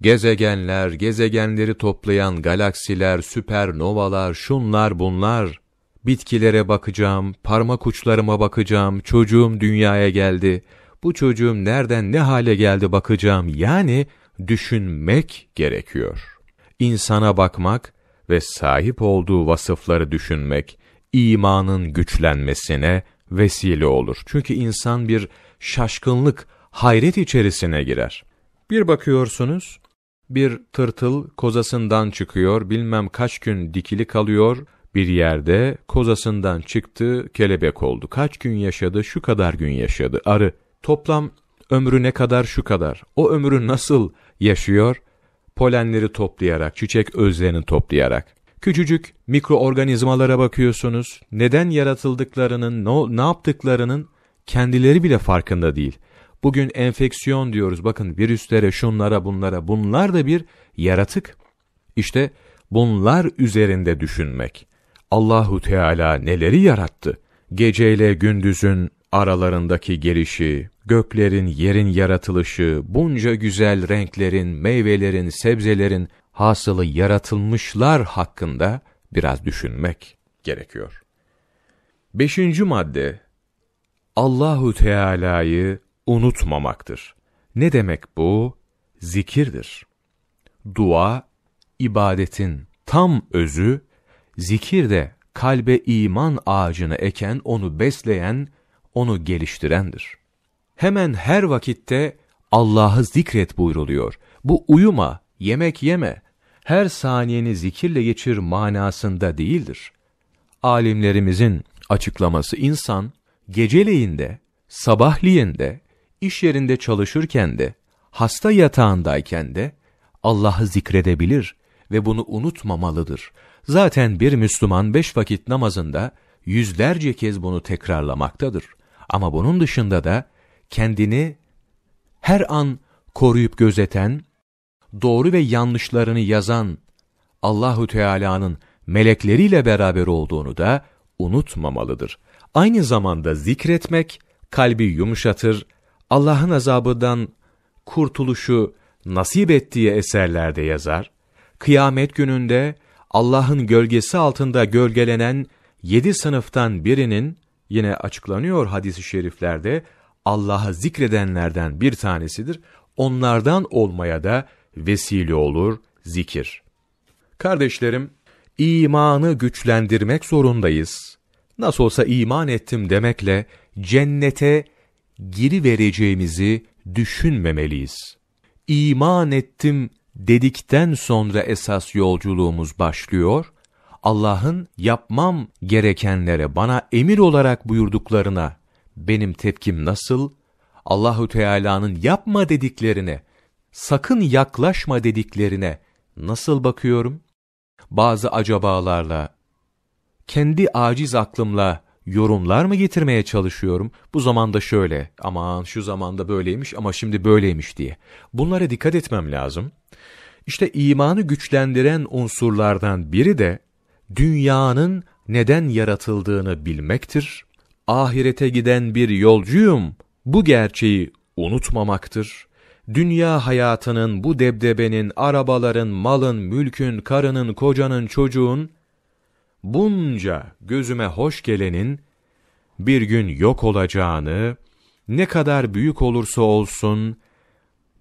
gezegenler, gezegenleri toplayan galaksiler, süpernovalar, şunlar bunlar. Bitkilere bakacağım, parmak uçlarıma bakacağım, çocuğum dünyaya geldi. Bu çocuğum nereden ne hale geldi bakacağım. Yani düşünmek gerekiyor. İnsana bakmak ve sahip olduğu vasıfları düşünmek, imanın güçlenmesine vesile olur. Çünkü insan bir şaşkınlık, hayret içerisine girer. Bir bakıyorsunuz, bir tırtıl kozasından çıkıyor, bilmem kaç gün dikili kalıyor, bir yerde kozasından çıktı, kelebek oldu. Kaç gün yaşadı, şu kadar gün yaşadı. Arı, toplam ömrü ne kadar şu kadar. O ömrü nasıl yaşıyor? Polenleri toplayarak, çiçek özlerini toplayarak. Küçücük mikroorganizmalara bakıyorsunuz. Neden yaratıldıklarının, ne, ne yaptıklarının kendileri bile farkında değil. Bugün enfeksiyon diyoruz. Bakın virüslere, şunlara, bunlara. Bunlar da bir yaratık. İşte bunlar üzerinde düşünmek. Allahu Teala neleri yarattı? Geceyle gündüzün aralarındaki gelişi, göklerin, yerin yaratılışı, bunca güzel renklerin, meyvelerin, sebzelerin hasılı yaratılmışlar hakkında biraz düşünmek gerekiyor. Beşinci madde, Allahu Teala'yı unutmamaktır. Ne demek bu? Zikirdir. Dua, ibadetin tam özü, zikir de kalbe iman ağacını eken, onu besleyen, onu geliştirendir. Hemen her vakitte Allah'ı zikret buyruluyor. Bu uyuma, yemek yeme, her saniyeni zikirle geçir manasında değildir. Alimlerimizin açıklaması insan geceleyinde, sabahleyinde, iş yerinde çalışırken de, hasta yatağındayken de Allah'ı zikredebilir ve bunu unutmamalıdır. Zaten bir Müslüman beş vakit namazında yüzlerce kez bunu tekrarlamaktadır. Ama bunun dışında da kendini her an koruyup gözeten, doğru ve yanlışlarını yazan Allahu Teala'nın melekleriyle beraber olduğunu da unutmamalıdır. Aynı zamanda zikretmek kalbi yumuşatır, Allah'ın azabından kurtuluşu nasip ettiği eserlerde yazar. Kıyamet gününde Allah'ın gölgesi altında gölgelenen yedi sınıftan birinin yine açıklanıyor hadisi şeriflerde Allah'ı zikredenlerden bir tanesidir. Onlardan olmaya da vesile olur zikir. Kardeşlerim, imanı güçlendirmek zorundayız. Nasıl olsa iman ettim demekle cennete giri vereceğimizi düşünmemeliyiz. İman ettim dedikten sonra esas yolculuğumuz başlıyor. Allah'ın yapmam gerekenlere bana emir olarak buyurduklarına benim tepkim nasıl? Allahu Teala'nın yapma dediklerine, sakın yaklaşma dediklerine nasıl bakıyorum? Bazı acabalarla, kendi aciz aklımla yorumlar mı getirmeye çalışıyorum? Bu zamanda şöyle, aman şu zamanda böyleymiş ama şimdi böyleymiş diye. Bunlara dikkat etmem lazım. İşte imanı güçlendiren unsurlardan biri de dünyanın neden yaratıldığını bilmektir. Ahirete giden bir yolcuyum, bu gerçeği unutmamaktır. Dünya hayatının, bu debdebenin, arabaların, malın, mülkün, karının, kocanın, çocuğun, bunca gözüme hoş gelenin bir gün yok olacağını, ne kadar büyük olursa olsun,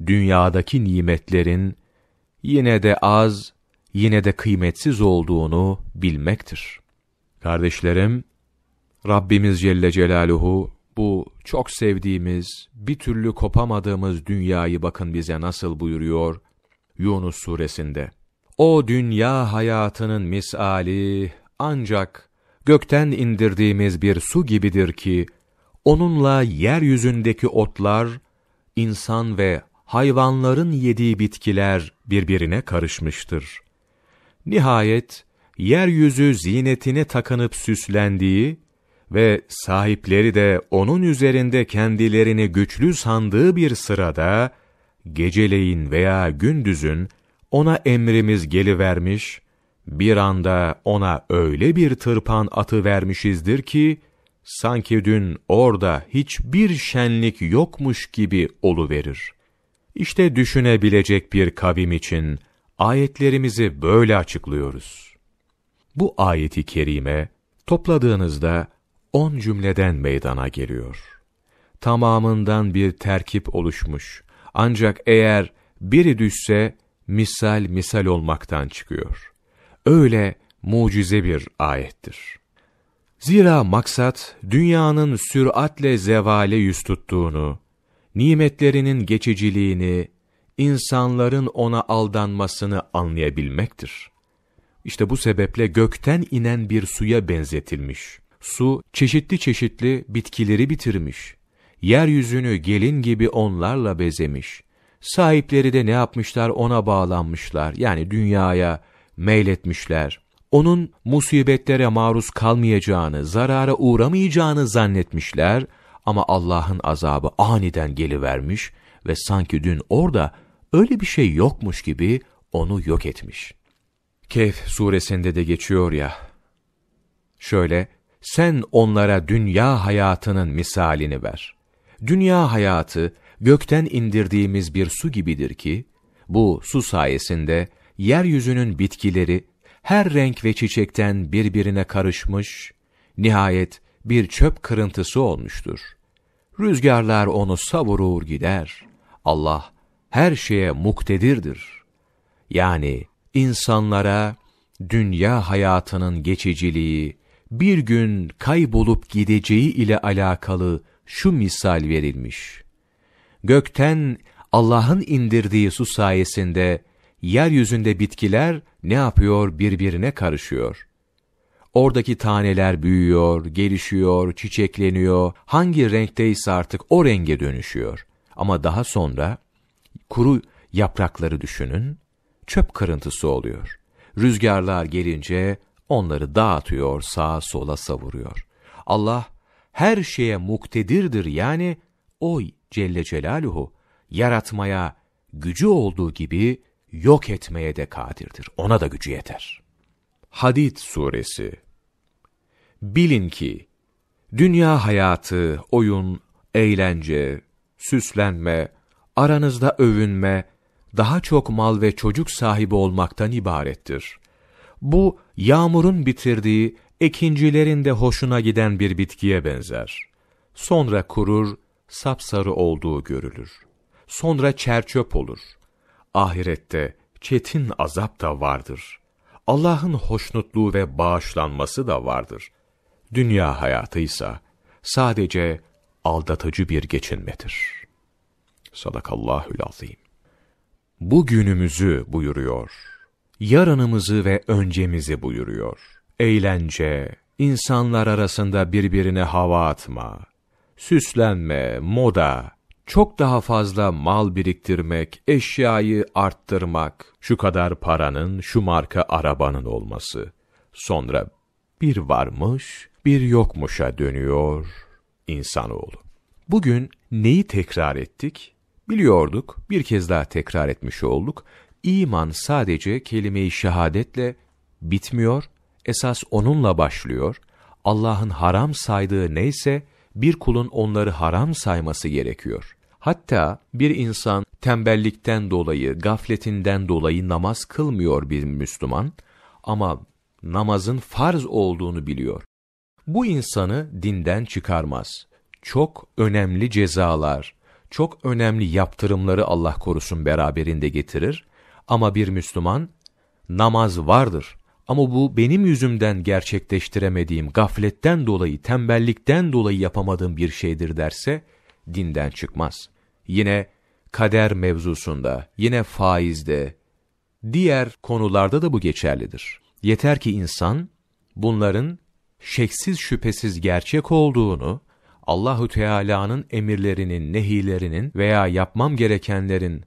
dünyadaki nimetlerin yine de az, yine de kıymetsiz olduğunu bilmektir. Kardeşlerim, Rabbimiz Celle Celaluhu bu çok sevdiğimiz, bir türlü kopamadığımız dünyayı bakın bize nasıl buyuruyor Yunus suresinde. O dünya hayatının misali ancak gökten indirdiğimiz bir su gibidir ki, onunla yeryüzündeki otlar, insan ve hayvanların yediği bitkiler birbirine karışmıştır. Nihayet, yeryüzü zinetini takınıp süslendiği ve sahipleri de onun üzerinde kendilerini güçlü sandığı bir sırada, geceleyin veya gündüzün ona emrimiz gelivermiş, bir anda ona öyle bir tırpan atı vermişizdir ki, sanki dün orada hiçbir şenlik yokmuş gibi oluverir. İşte düşünebilecek bir kavim için ayetlerimizi böyle açıklıyoruz. Bu ayeti kerime topladığınızda on cümleden meydana geliyor. Tamamından bir terkip oluşmuş. Ancak eğer biri düşse misal misal olmaktan çıkıyor. Öyle mucize bir ayettir. Zira maksat dünyanın süratle zevale yüz tuttuğunu, nimetlerinin geçiciliğini, insanların ona aldanmasını anlayabilmektir. İşte bu sebeple gökten inen bir suya benzetilmiş. Su çeşitli çeşitli bitkileri bitirmiş. Yeryüzünü gelin gibi onlarla bezemiş. Sahipleri de ne yapmışlar ona bağlanmışlar. Yani dünyaya meyletmişler. Onun musibetlere maruz kalmayacağını, zarara uğramayacağını zannetmişler ama Allah'ın azabı aniden gelivermiş ve sanki dün orada öyle bir şey yokmuş gibi onu yok etmiş. Kehf suresinde de geçiyor ya, şöyle, sen onlara dünya hayatının misalini ver. Dünya hayatı, gökten indirdiğimiz bir su gibidir ki, bu su sayesinde yeryüzünün bitkileri her renk ve çiçekten birbirine karışmış, nihayet bir çöp kırıntısı olmuştur. Rüzgarlar onu savurur gider. Allah her şeye muktedirdir. Yani insanlara dünya hayatının geçiciliği, bir gün kaybolup gideceği ile alakalı şu misal verilmiş. Gökten Allah'ın indirdiği su sayesinde yeryüzünde bitkiler ne yapıyor birbirine karışıyor. Oradaki taneler büyüyor, gelişiyor, çiçekleniyor, hangi renkteyse artık o renge dönüşüyor. Ama daha sonra kuru yaprakları düşünün, çöp kırıntısı oluyor. Rüzgarlar gelince onları dağıtıyor, sağa sola savuruyor. Allah her şeye muktedirdir yani o Celle Celaluhu yaratmaya gücü olduğu gibi yok etmeye de kadirdir. Ona da gücü yeter. Hadid Suresi Bilin ki, dünya hayatı, oyun, eğlence, süslenme, aranızda övünme, daha çok mal ve çocuk sahibi olmaktan ibarettir. Bu, yağmurun bitirdiği, ekincilerin de hoşuna giden bir bitkiye benzer. Sonra kurur, sapsarı olduğu görülür. Sonra çerçöp olur. Ahirette çetin azap da vardır. Allah'ın hoşnutluğu ve bağışlanması da vardır. Dünya hayatıysa sadece aldatıcı bir geçinmedir. Sadakallahül azim. Bugünümüzü buyuruyor. Yarınımızı ve öncemizi buyuruyor. Eğlence, insanlar arasında birbirine hava atma, süslenme, moda, çok daha fazla mal biriktirmek, eşyayı arttırmak, şu kadar paranın, şu marka arabanın olması. Sonra bir varmış, bir yokmuşa dönüyor insanoğlu. Bugün neyi tekrar ettik? Biliyorduk, bir kez daha tekrar etmiş olduk. İman sadece kelime-i şehadetle bitmiyor, esas onunla başlıyor. Allah'ın haram saydığı neyse, bir kulun onları haram sayması gerekiyor. Hatta bir insan tembellikten dolayı, gafletinden dolayı namaz kılmıyor bir Müslüman ama namazın farz olduğunu biliyor. Bu insanı dinden çıkarmaz. Çok önemli cezalar, çok önemli yaptırımları Allah korusun beraberinde getirir. Ama bir Müslüman, namaz vardır ama bu benim yüzümden gerçekleştiremediğim, gafletten dolayı, tembellikten dolayı yapamadığım bir şeydir derse, dinden çıkmaz. Yine kader mevzusunda, yine faizde, diğer konularda da bu geçerlidir. Yeter ki insan, bunların şeksiz şüphesiz gerçek olduğunu, Allahu Teala'nın emirlerinin, nehilerinin veya yapmam gerekenlerin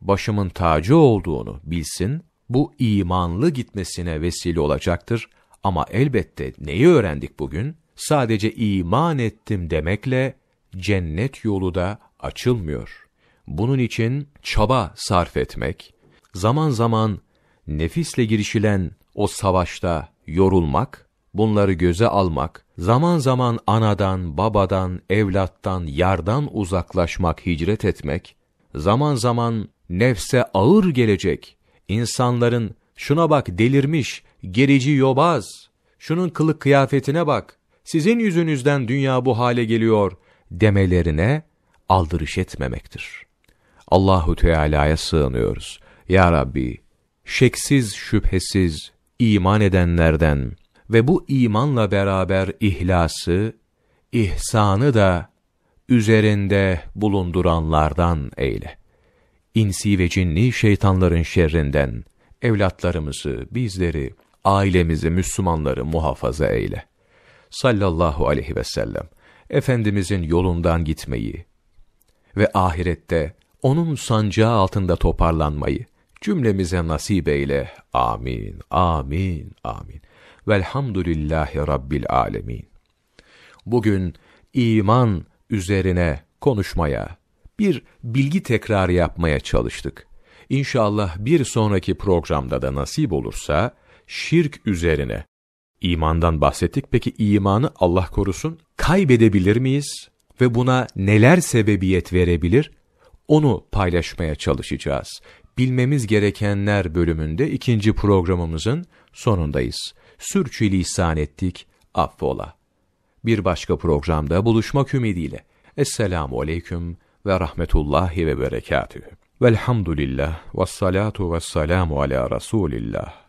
başımın tacı olduğunu bilsin, bu imanlı gitmesine vesile olacaktır. Ama elbette neyi öğrendik bugün? Sadece iman ettim demekle cennet yolu da açılmıyor. Bunun için çaba sarf etmek, zaman zaman nefisle girişilen o savaşta yorulmak bunları göze almak, zaman zaman anadan, babadan, evlattan, yardan uzaklaşmak, hicret etmek, zaman zaman nefse ağır gelecek, insanların şuna bak delirmiş, gerici yobaz, şunun kılık kıyafetine bak, sizin yüzünüzden dünya bu hale geliyor demelerine aldırış etmemektir. Allahu Teala'ya sığınıyoruz. Ya Rabbi, şeksiz şüphesiz iman edenlerden ve bu imanla beraber ihlası, ihsanı da üzerinde bulunduranlardan eyle. İnsi ve cinni şeytanların şerrinden evlatlarımızı, bizleri, ailemizi, Müslümanları muhafaza eyle. Sallallahu aleyhi ve sellem, Efendimizin yolundan gitmeyi ve ahirette onun sancağı altında toparlanmayı cümlemize nasip eyle. Amin, amin, amin. Velhamdülillahi Rabbil alemin. Bugün iman üzerine konuşmaya, bir bilgi tekrarı yapmaya çalıştık. İnşallah bir sonraki programda da nasip olursa, şirk üzerine. İmandan bahsettik, peki imanı Allah korusun, kaybedebilir miyiz? Ve buna neler sebebiyet verebilir? Onu paylaşmaya çalışacağız. Bilmemiz gerekenler bölümünde ikinci programımızın sonundayız. Sürçülisan ettik, affola. Bir başka programda buluşmak ümidiyle. Esselamu aleyküm ve rahmetullahi ve berekatühü. Velhamdülillah ve salatu ve selamu ala Resulillah.